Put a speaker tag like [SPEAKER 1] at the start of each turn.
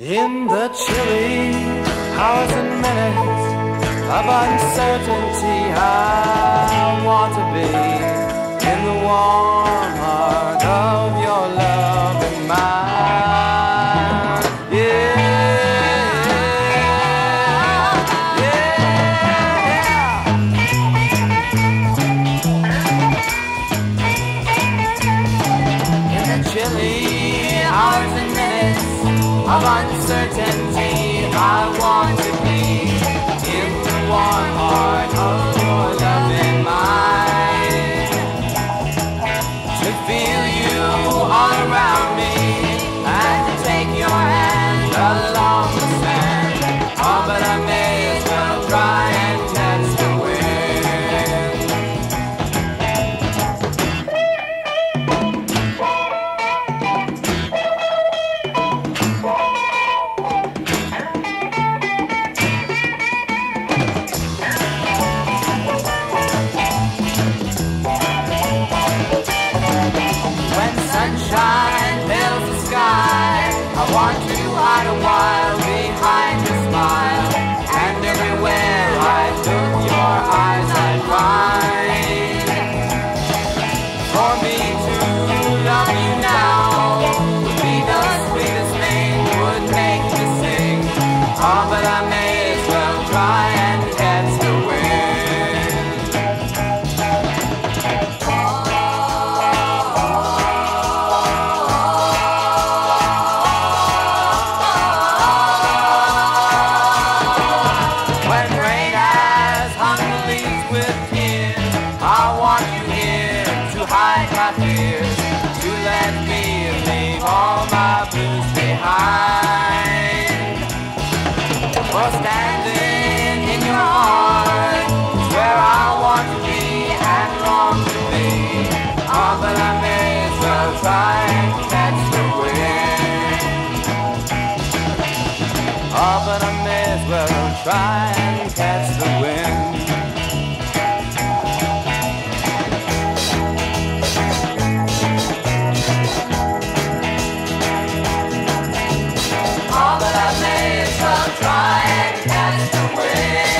[SPEAKER 1] In the chilly hours and minutes of uncertainty, I want to be in the warm of uncertainty, I want to my fears, to let me leave all my blues behind. For standing in your heart is where I want to be and long to be. Oh, but I may as well try and catch the wind. Oh, I may well try away.